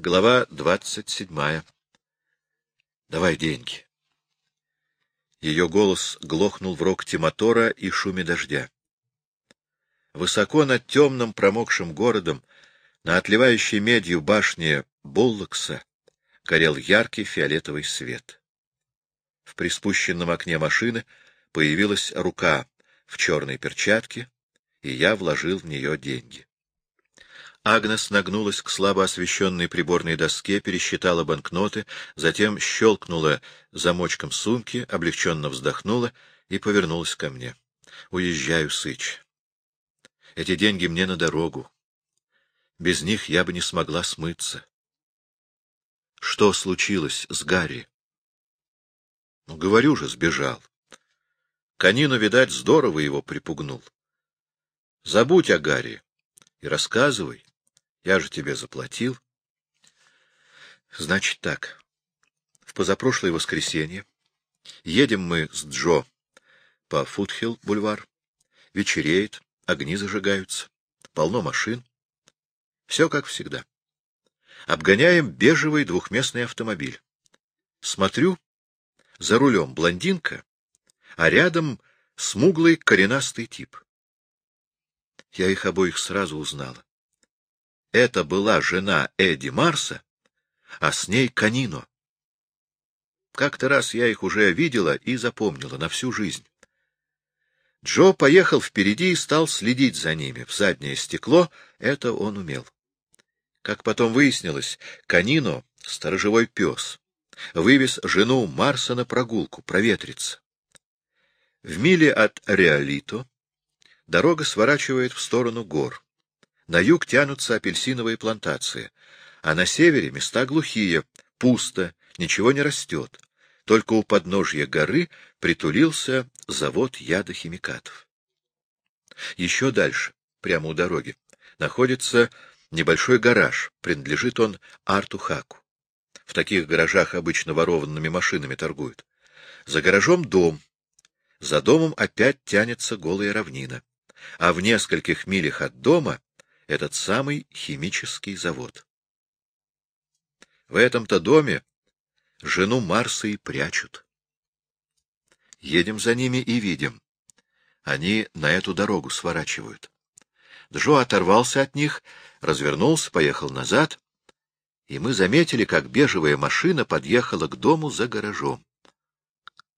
Глава двадцать седьмая. Давай деньги. Ее голос глохнул в рокте мотора и шуме дождя. Высоко над темным промокшим городом, на отливающей медью башне Буллокса, горел яркий фиолетовый свет. В приспущенном окне машины появилась рука в черной перчатке, и я вложил в нее деньги. Агнес нагнулась к слабо освещенной приборной доске, пересчитала банкноты, затем щелкнула замочком сумки, облегченно вздохнула и повернулась ко мне. — Уезжаю, Сыч. Эти деньги мне на дорогу. Без них я бы не смогла смыться. Что случилось с Гарри? Ну, говорю же, сбежал. Канину, видать, здорово его припугнул. Забудь о Гарри и рассказывай. Я же тебе заплатил. Значит так. В позапрошлое воскресенье едем мы с Джо по Футхилл-бульвар. Вечереет, огни зажигаются, полно машин. Все как всегда. Обгоняем бежевый двухместный автомобиль. Смотрю, за рулем блондинка, а рядом смуглый коренастый тип. Я их обоих сразу узнала. Это была жена Эдди Марса, а с ней Канино. Как-то раз я их уже видела и запомнила на всю жизнь. Джо поехал впереди и стал следить за ними. В заднее стекло это он умел. Как потом выяснилось, Канино — сторожевой пес. Вывез жену Марса на прогулку, проветриться. В миле от Реалито дорога сворачивает в сторону гор. На юг тянутся апельсиновые плантации, а на севере места глухие, пусто, ничего не растет. Только у подножья горы притулился завод ядохимикатов. Еще дальше, прямо у дороги, находится небольшой гараж, принадлежит он Арту Хаку. В таких гаражах обычно ворованными машинами торгуют. За гаражом дом. За домом опять тянется голая равнина. А в нескольких милях от дома этот самый химический завод. В этом-то доме жену Марса и прячут. Едем за ними и видим. Они на эту дорогу сворачивают. Джо оторвался от них, развернулся, поехал назад, и мы заметили, как бежевая машина подъехала к дому за гаражом.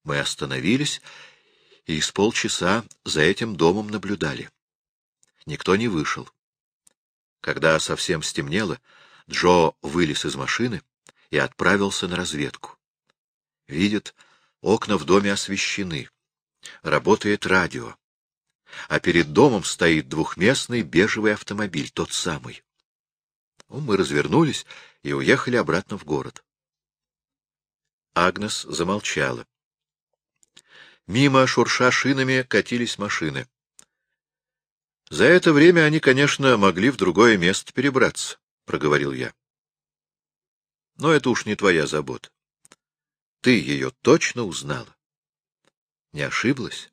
Мы остановились и с полчаса за этим домом наблюдали. Никто не вышел. Когда совсем стемнело, Джо вылез из машины и отправился на разведку. Видит, окна в доме освещены. Работает радио. А перед домом стоит двухместный бежевый автомобиль, тот самый. Ну, мы развернулись и уехали обратно в город. Агнес замолчала. Мимо, шурша шинами, катились машины. За это время они, конечно, могли в другое место перебраться, — проговорил я. Но это уж не твоя забота. Ты ее точно узнала? Не ошиблась?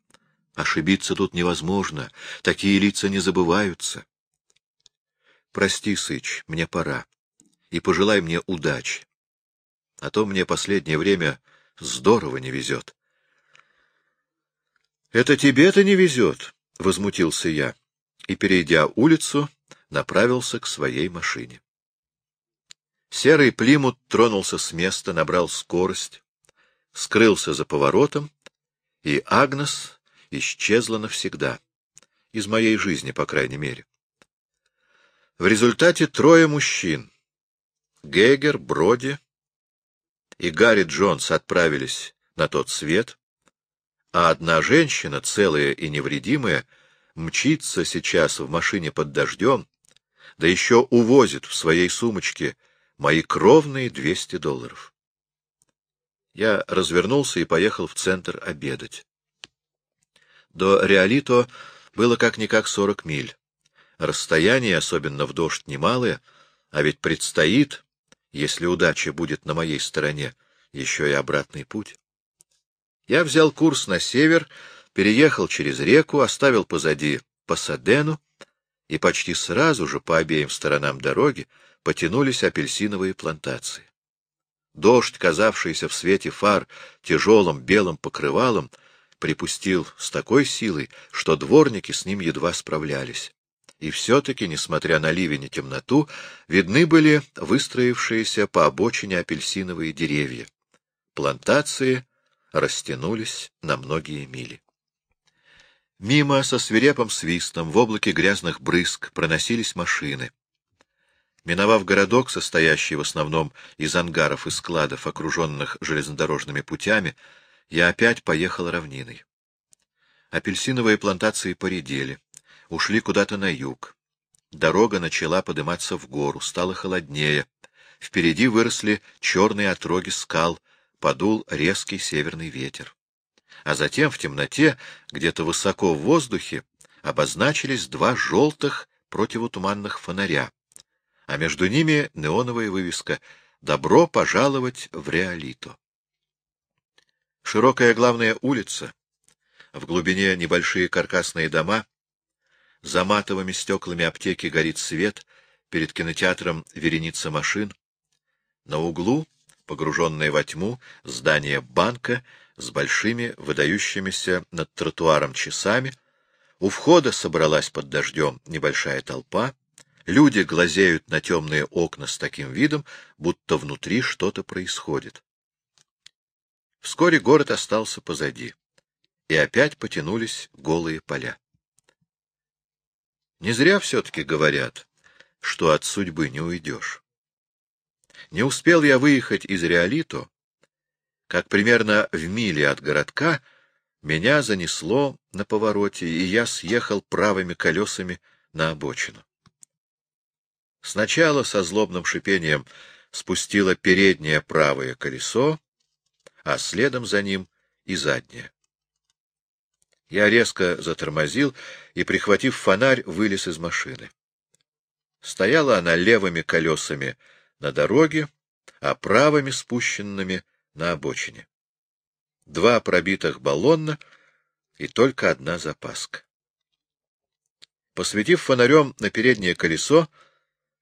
Ошибиться тут невозможно. Такие лица не забываются. Прости, Сыч, мне пора. И пожелай мне удачи. А то мне последнее время здорово не везет. — Это тебе-то не везет, — возмутился я и, перейдя улицу, направился к своей машине. Серый Плимут тронулся с места, набрал скорость, скрылся за поворотом, и Агнес исчезла навсегда, из моей жизни, по крайней мере. В результате трое мужчин — Гейгер, Броди и Гарри Джонс отправились на тот свет, а одна женщина, целая и невредимая, мчится сейчас в машине под дождем, да еще увозит в своей сумочке мои кровные двести долларов. Я развернулся и поехал в центр обедать. До Реалито было как-никак сорок миль. Расстояние, особенно в дождь, немалое, а ведь предстоит, если удача будет на моей стороне, еще и обратный путь. Я взял курс на север переехал через реку, оставил позади Пасадену и почти сразу же по обеим сторонам дороги потянулись апельсиновые плантации. Дождь, казавшийся в свете фар тяжелым белым покрывалом, припустил с такой силой, что дворники с ним едва справлялись. И все-таки, несмотря на ливень и темноту, видны были выстроившиеся по обочине апельсиновые деревья. Плантации растянулись на многие мили. Мимо со свирепым свистом в облаке грязных брызг проносились машины. Миновав городок, состоящий в основном из ангаров и складов, окруженных железнодорожными путями, я опять поехал равниной. Апельсиновые плантации поредели, ушли куда-то на юг. Дорога начала подниматься в гору, стало холоднее. Впереди выросли черные отроги скал, подул резкий северный ветер. А затем в темноте, где-то высоко в воздухе, обозначились два желтых противотуманных фонаря а между ними неоновая вывеска «Добро пожаловать в Реалито». Широкая главная улица, в глубине небольшие каркасные дома, за матовыми стеклами аптеки горит свет, перед кинотеатром вереница машин. На углу, погруженное во тьму, здание банка с большими выдающимися над тротуаром часами, у входа собралась под дождем небольшая толпа, Люди глазеют на темные окна с таким видом, будто внутри что-то происходит. Вскоре город остался позади, и опять потянулись голые поля. Не зря все-таки говорят, что от судьбы не уйдешь. Не успел я выехать из Реалито, как примерно в миле от городка меня занесло на повороте, и я съехал правыми колесами на обочину. Сначала со злобным шипением спустило переднее правое колесо, а следом за ним и заднее. Я резко затормозил и, прихватив фонарь, вылез из машины. Стояла она левыми колесами на дороге, а правыми спущенными на обочине. Два пробитых баллона и только одна запаска. Посветив фонарем на переднее колесо,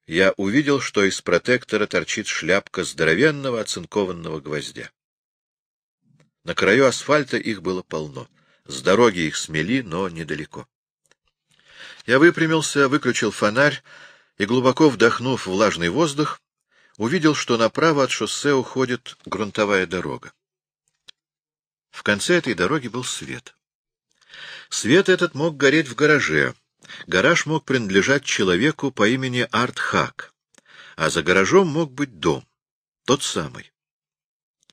я увидел, что из протектора торчит шляпка здоровенного оцинкованного гвоздя. На краю асфальта их было полно. С дороги их смели, но недалеко. Я выпрямился, выключил фонарь и, глубоко вдохнув влажный воздух, увидел, что направо от шоссе уходит грунтовая дорога. В конце этой дороги был свет. Свет этот мог гореть в гараже, Гараж мог принадлежать человеку по имени Арт Хак, а за гаражом мог быть дом, тот самый.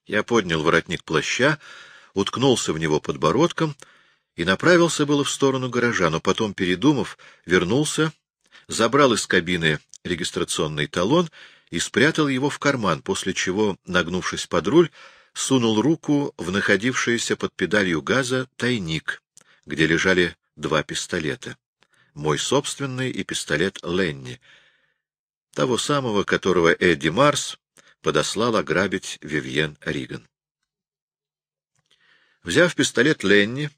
Я поднял воротник плаща, уткнулся в него подбородком и направился было в сторону гаража, но потом, передумав, вернулся, забрал из кабины регистрационный талон и спрятал его в карман, после чего, нагнувшись под руль, сунул руку в находившийся под педалью газа тайник, где лежали два пистолета мой собственный и пистолет Ленни, того самого, которого Эдди Марс подослал ограбить Вивьен Риган. Взяв пистолет Ленни,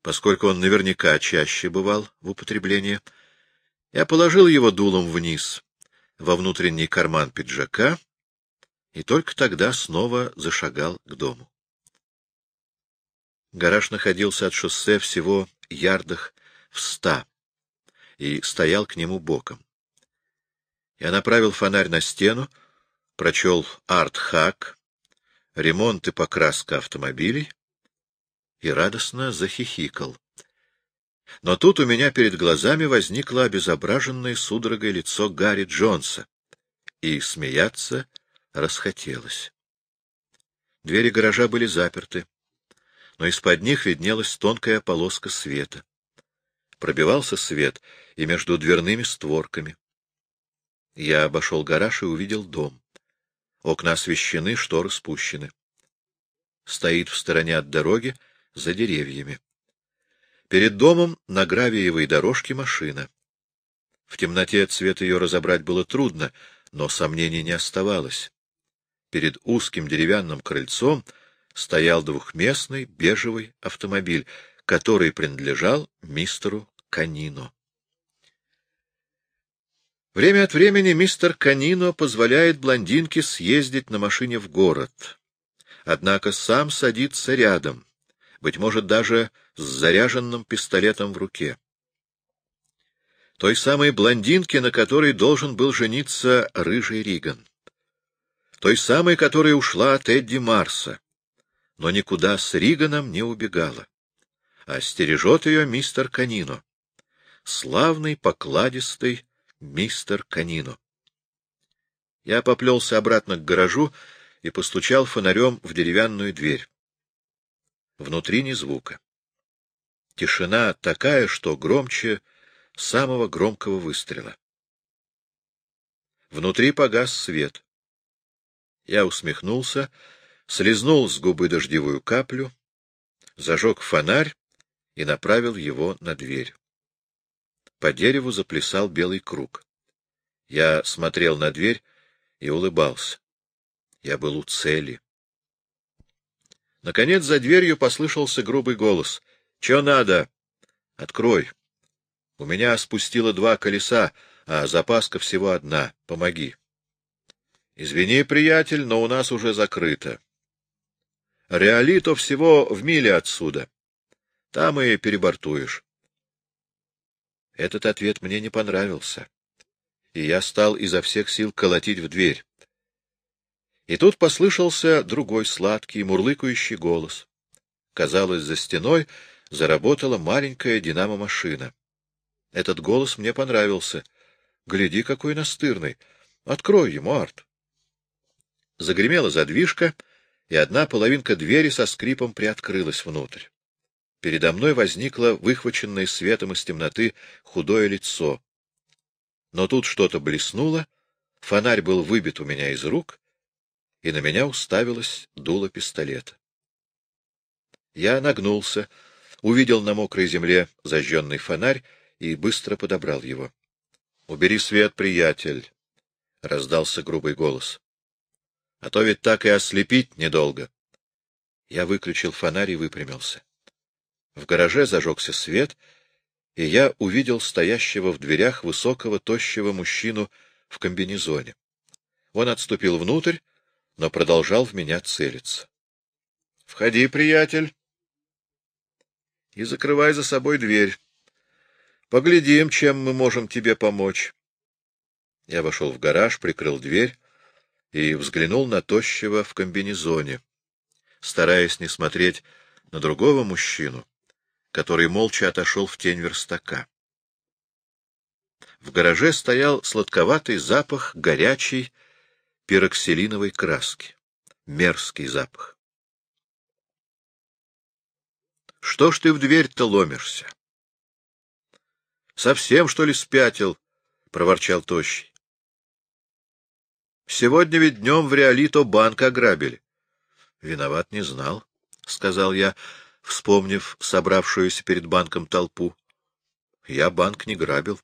поскольку он наверняка чаще бывал в употреблении, я положил его дулом вниз во внутренний карман пиджака и только тогда снова зашагал к дому. Гараж находился от шоссе всего ярдах в ста и стоял к нему боком. Я направил фонарь на стену, прочел «Арт-хак», «Ремонт и покраска автомобилей» и радостно захихикал. Но тут у меня перед глазами возникло обезображенное судорогой лицо Гарри Джонса, и смеяться расхотелось. Двери гаража были заперты, но из-под них виднелась тонкая полоска света пробивался свет и между дверными створками. Я обошел гараж и увидел дом. Окна освещены, шторы спущены. Стоит в стороне от дороги, за деревьями. Перед домом на гравиевой дорожке машина. В темноте цвет ее разобрать было трудно, но сомнений не оставалось. Перед узким деревянным крыльцом стоял двухместный бежевый автомобиль, который принадлежал мистеру Канино. Время от времени мистер Канино позволяет блондинке съездить на машине в город. Однако сам садится рядом, быть может, даже с заряженным пистолетом в руке. Той самой блондинке, на которой должен был жениться рыжий Риган. Той самой, которая ушла от Эдди Марса, но никуда с Риганом не убегала. А стережет ее мистер Канино. Славный, покладистый мистер Канино. Я поплелся обратно к гаражу и постучал фонарем в деревянную дверь. Внутри ни звука. Тишина такая, что громче самого громкого выстрела. Внутри погас свет. Я усмехнулся, слезнул с губы дождевую каплю, зажег фонарь и направил его на дверь. По дереву заплясал белый круг. Я смотрел на дверь и улыбался. Я был у цели. Наконец за дверью послышался грубый голос. — Чё надо? — Открой. У меня спустило два колеса, а запаска всего одна. Помоги. — Извини, приятель, но у нас уже закрыто. Реалито всего в миле отсюда. Там и перебортуешь. Этот ответ мне не понравился, и я стал изо всех сил колотить в дверь. И тут послышался другой сладкий, мурлыкающий голос. Казалось, за стеной заработала маленькая динамо-машина. Этот голос мне понравился. Гляди, какой настырный. Открой ему, Арт. Загремела задвижка, и одна половинка двери со скрипом приоткрылась внутрь. Передо мной возникло выхваченное светом из темноты худое лицо. Но тут что-то блеснуло, фонарь был выбит у меня из рук, и на меня уставилось дуло пистолета. Я нагнулся, увидел на мокрой земле зажженный фонарь и быстро подобрал его. — Убери свет, приятель! — раздался грубый голос. — А то ведь так и ослепить недолго. Я выключил фонарь и выпрямился. В гараже зажегся свет, и я увидел стоящего в дверях высокого, тощего мужчину в комбинезоне. Он отступил внутрь, но продолжал в меня целиться. — Входи, приятель, и закрывай за собой дверь. Поглядим, чем мы можем тебе помочь. Я вошел в гараж, прикрыл дверь и взглянул на тощего в комбинезоне, стараясь не смотреть на другого мужчину, который молча отошел в тень верстака. В гараже стоял сладковатый запах горячей пироксилиновой краски. Мерзкий запах. Что ж ты в дверь-то ломишься? Совсем, что ли, спятил? — проворчал Тощий. Сегодня ведь днем в Реалито банк ограбили. Виноват не знал, — сказал я, вспомнив собравшуюся перед банком толпу. Я банк не грабил.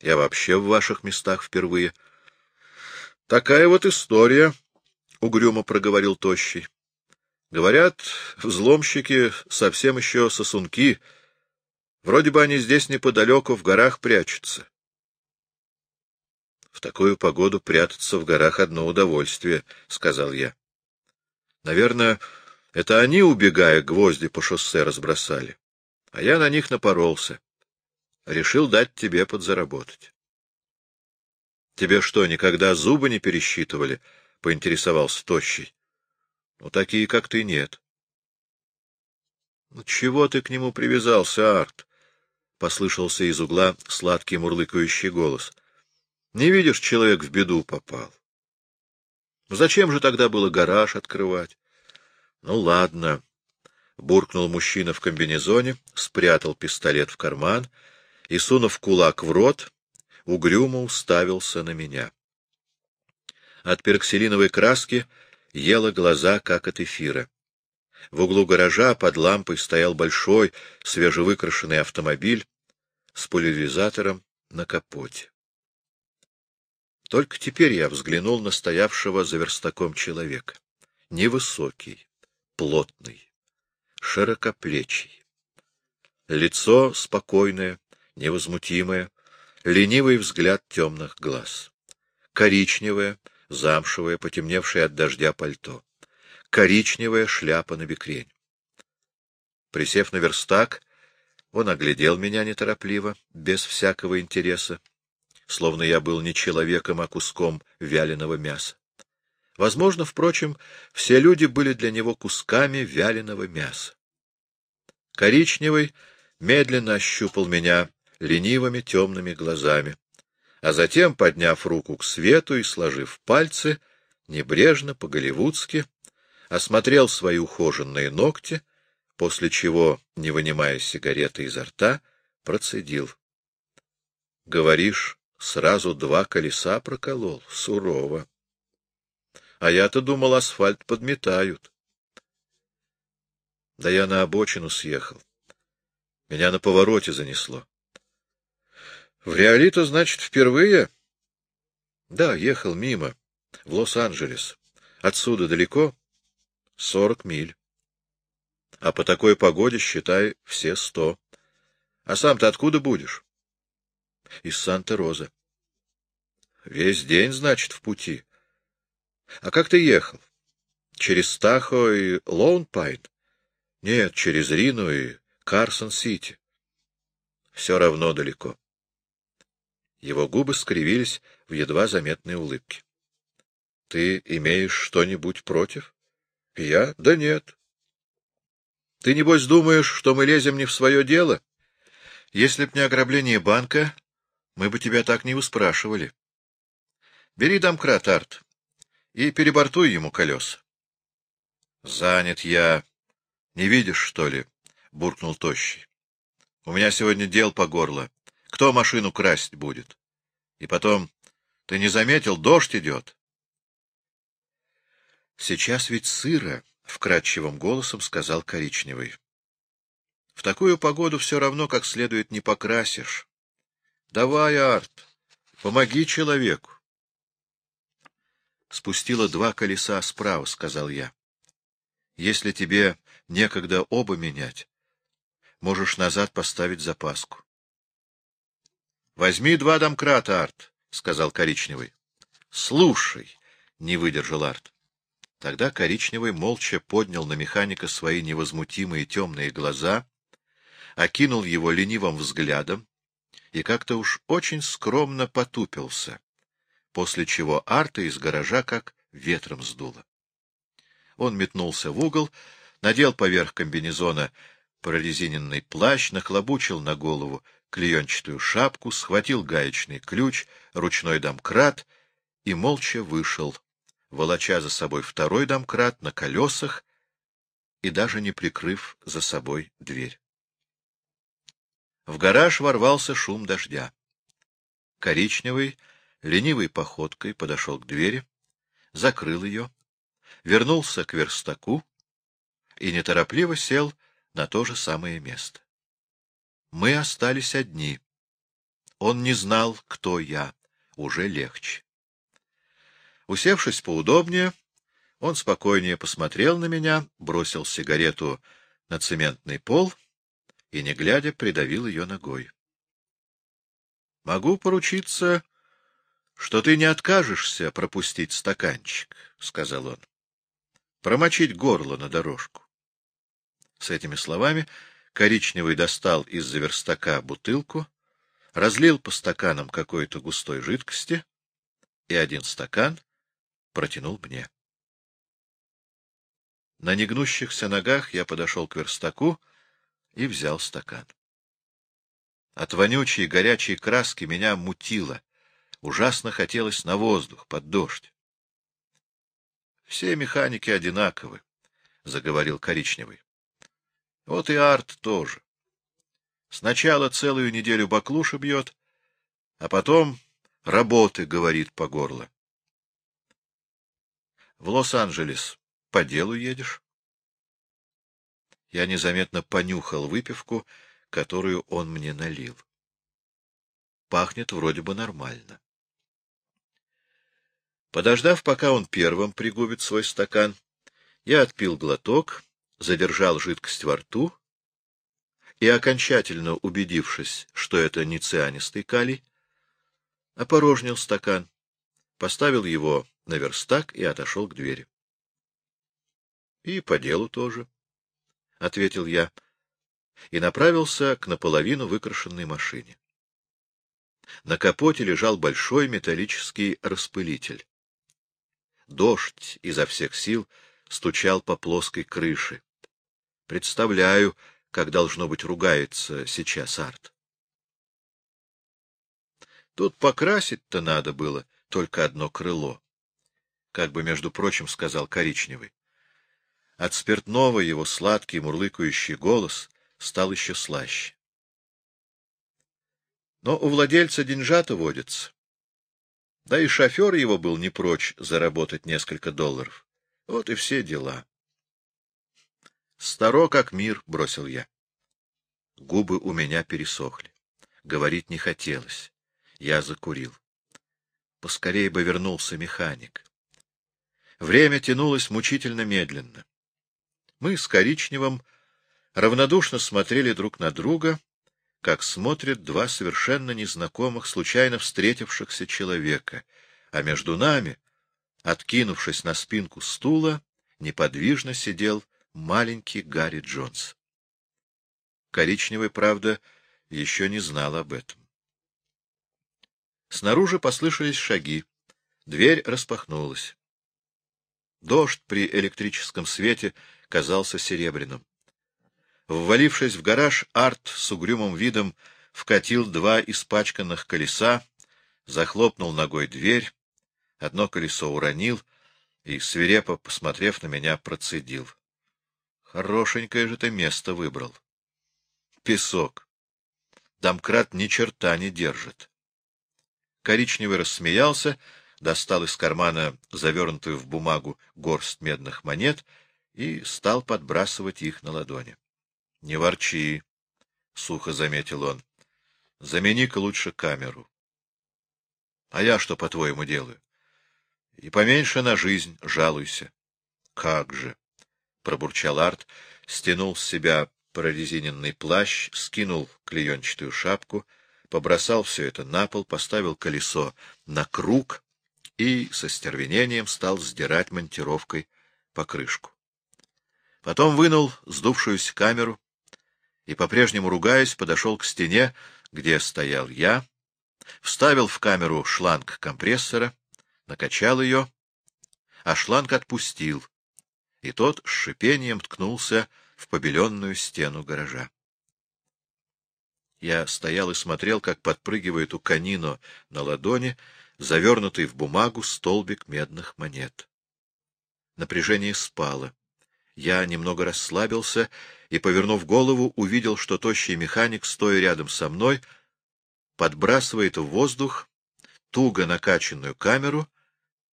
Я вообще в ваших местах впервые. —— Такая вот история, — угрюмо проговорил Тощий. — Говорят, взломщики совсем еще сосунки. Вроде бы они здесь неподалеку в горах прячутся. — В такую погоду прятаться в горах — одно удовольствие, — сказал я. — Наверное, это они, убегая, гвозди по шоссе разбросали. А я на них напоролся. Решил дать тебе подзаработать. — Тебе что, никогда зубы не пересчитывали? — поинтересовался Тощий. — Ну, такие, как ты, нет. — Ну, чего ты к нему привязался, Арт? — послышался из угла сладкий мурлыкающий голос. — Не видишь, человек в беду попал. Зачем же тогда было гараж открывать? — Ну, ладно. — буркнул мужчина в комбинезоне, спрятал пистолет в карман и, сунув кулак в рот, угрюмо уставился на меня. От пероксилиновой краски ела глаза, как от эфира. В углу гаража под лампой стоял большой, свежевыкрашенный автомобиль с пульверизатором на капоте. Только теперь я взглянул на стоявшего за верстаком человека. Невысокий, плотный, широкоплечий. Лицо спокойное, невозмутимое, ленивый взгляд темных глаз. Коричневое, замшевое, потемневшее от дождя пальто. Коричневая шляпа на бекрень. Присев на верстак, он оглядел меня неторопливо, без всякого интереса, словно я был не человеком, а куском вяленого мяса. Возможно, впрочем, все люди были для него кусками вяленого мяса. Коричневый медленно ощупал меня ленивыми темными глазами, а затем, подняв руку к свету и сложив пальцы, небрежно, по-голливудски, осмотрел свои ухоженные ногти, после чего, не вынимая сигареты изо рта, процедил. — Говоришь, сразу два колеса проколол? Сурово. А я-то думал, асфальт подметают. Да я на обочину съехал. Меня на повороте занесло. В Реалито, значит, впервые? Да, ехал мимо, в Лос-Анджелес. Отсюда далеко? Сорок миль. А по такой погоде, считай, все сто. А сам-то откуда будешь? Из Санта-Роза. Весь день, значит, в пути. А как ты ехал? Через Тахо и Лоунпайн? Нет, через Рино и Карсон-Сити. Все равно далеко. Его губы скривились в едва заметной улыбке. — Ты имеешь что-нибудь против? — Я? Да нет. — Ты, небось, думаешь, что мы лезем не в свое дело? Если б не ограбление банка, мы бы тебя так не выспрашивали. Бери домкрат, Арт и перебортуй ему колеса. — Занят я. Не видишь, что ли? — буркнул Тощий. — У меня сегодня дел по горло. Кто машину красть будет? И потом, ты не заметил, дождь идет. — Сейчас ведь сыро, — вкрадчивым голосом сказал Коричневый. — В такую погоду все равно как следует не покрасишь. Давай, Арт, помоги человеку. Спустила два колеса справа, — сказал я. Если тебе некогда оба менять, можешь назад поставить запаску. — Возьми два домкрата, Арт, — сказал Коричневый. — Слушай, — не выдержал Арт. Тогда Коричневый молча поднял на механика свои невозмутимые темные глаза, окинул его ленивым взглядом и как-то уж очень скромно потупился после чего Арта из гаража как ветром сдуло. Он метнулся в угол, надел поверх комбинезона прорезиненный плащ, нахлобучил на голову клеенчатую шапку, схватил гаечный ключ, ручной домкрат и молча вышел, волоча за собой второй домкрат на колесах и даже не прикрыв за собой дверь. В гараж ворвался шум дождя. Коричневый ленивой походкой подошел к двери, закрыл ее, вернулся к верстаку и неторопливо сел на то же самое место. Мы остались одни. Он не знал, кто я, уже легче. Усевшись поудобнее, он спокойнее посмотрел на меня, бросил сигарету на цементный пол и, не глядя, придавил ее ногой. — Могу поручиться, что ты не откажешься пропустить стаканчик, — сказал он. — Промочить горло на дорожку. С этими словами Коричневый достал из-за верстака бутылку, разлил по стаканам какой-то густой жидкости и один стакан протянул мне. На негнущихся ногах я подошел к верстаку и взял стакан. От вонючей горячей краски меня мутило — Ужасно хотелось на воздух, под дождь. — Все механики одинаковы, — заговорил Коричневый. — Вот и Арт тоже. Сначала целую неделю баклуши бьет, а потом работы говорит по горло. — В Лос-Анджелес по делу едешь? Я незаметно понюхал выпивку, которую он мне налил. Пахнет вроде бы нормально. Подождав, пока он первым пригубит свой стакан, я отпил глоток, задержал жидкость во рту и, окончательно убедившись, что это не цианистый калий, опорожнил стакан, поставил его на верстак и отошел к двери. — И по делу тоже, — ответил я, и направился к наполовину выкрашенной машине. На капоте лежал большой металлический распылитель. Дождь изо всех сил стучал по плоской крыше. Представляю, как должно быть ругается сейчас Арт. Тут покрасить-то надо было только одно крыло, как бы, между прочим, сказал Коричневый. От спиртного его сладкий мурлыкающий голос стал еще слаще. Но у владельца деньжата водится. Да и шофер его был не прочь заработать несколько долларов. Вот и все дела. Старо как мир, — бросил я. Губы у меня пересохли. Говорить не хотелось. Я закурил. Поскорее бы вернулся механик. Время тянулось мучительно медленно. Мы с Коричневым равнодушно смотрели друг на друга, как смотрят два совершенно незнакомых, случайно встретившихся человека, а между нами, откинувшись на спинку стула, неподвижно сидел маленький Гарри Джонс. Коричневый, правда, еще не знал об этом. Снаружи послышались шаги. Дверь распахнулась. Дождь при электрическом свете казался серебряным. Ввалившись в гараж, Арт с угрюмым видом вкатил два испачканных колеса, захлопнул ногой дверь, одно колесо уронил и, свирепо посмотрев на меня, процедил. Хорошенькое же ты место выбрал. Песок. Домкрат ни черта не держит. Коричневый рассмеялся, достал из кармана завернутую в бумагу горсть медных монет и стал подбрасывать их на ладони. — Не ворчи, — сухо заметил он. — Замени-ка лучше камеру. — А я что, по-твоему, делаю? — И поменьше на жизнь жалуйся. — Как же! — пробурчал Арт, стянул с себя прорезиненный плащ, скинул клеенчатую шапку, побросал все это на пол, поставил колесо на круг и со стервенением стал сдирать монтировкой покрышку. Потом вынул сдувшуюся камеру, и, по-прежнему ругаясь, подошел к стене, где стоял я, вставил в камеру шланг компрессора, накачал ее, а шланг отпустил, и тот с шипением ткнулся в побеленную стену гаража. Я стоял и смотрел, как подпрыгивает у канино на ладони, завернутый в бумагу столбик медных монет. Напряжение спало. Я немного расслабился и, повернув голову, увидел, что тощий механик, стоя рядом со мной, подбрасывает в воздух туго накачанную камеру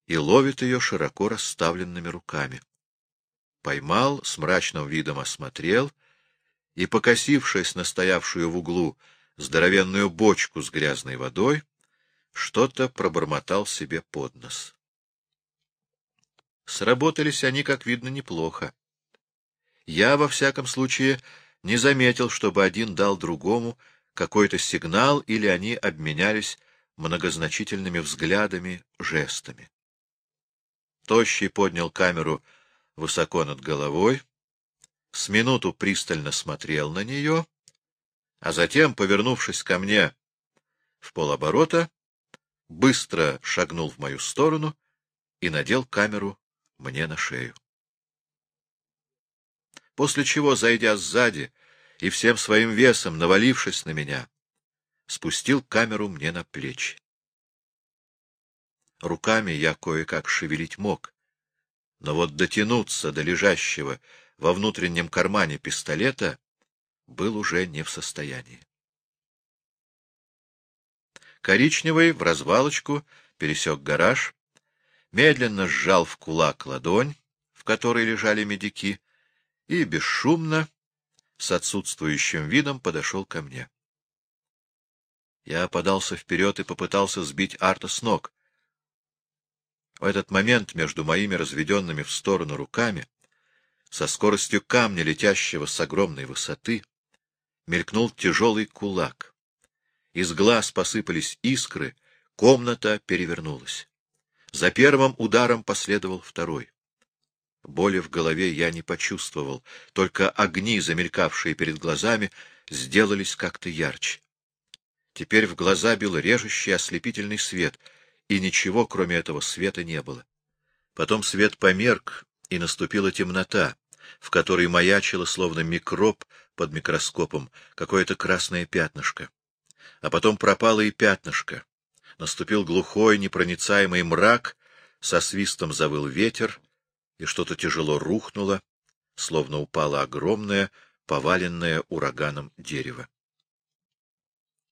и ловит ее широко расставленными руками. Поймал, с мрачным видом осмотрел и, покосившись на стоявшую в углу здоровенную бочку с грязной водой, что-то пробормотал себе под нос. Сработались они, как видно, неплохо. Я, во всяком случае, не заметил, чтобы один дал другому какой-то сигнал или они обменялись многозначительными взглядами, жестами. Тощий поднял камеру высоко над головой, с минуту пристально смотрел на нее, а затем, повернувшись ко мне в полоборота, быстро шагнул в мою сторону и надел камеру мне на шею после чего, зайдя сзади и всем своим весом навалившись на меня, спустил камеру мне на плечи. Руками я кое-как шевелить мог, но вот дотянуться до лежащего во внутреннем кармане пистолета был уже не в состоянии. Коричневый в развалочку пересек гараж, медленно сжал в кулак ладонь, в которой лежали медики, и бесшумно, с отсутствующим видом, подошел ко мне. Я подался вперед и попытался сбить Арта с ног. В этот момент между моими разведенными в сторону руками, со скоростью камня, летящего с огромной высоты, мелькнул тяжелый кулак. Из глаз посыпались искры, Комната перевернулась. За первым ударом последовал второй. Боли в голове я не почувствовал, только огни, замелькавшие перед глазами, сделались как-то ярче. Теперь в глаза бил режущий ослепительный свет, и ничего, кроме этого света, не было. Потом свет померк, и наступила темнота, в которой маячило, словно микроб под микроскопом, какое-то красное пятнышко. А потом пропало и пятнышко. Наступил глухой, непроницаемый мрак, со свистом завыл ветер, и что-то тяжело рухнуло, словно упало огромное, поваленное ураганом дерево.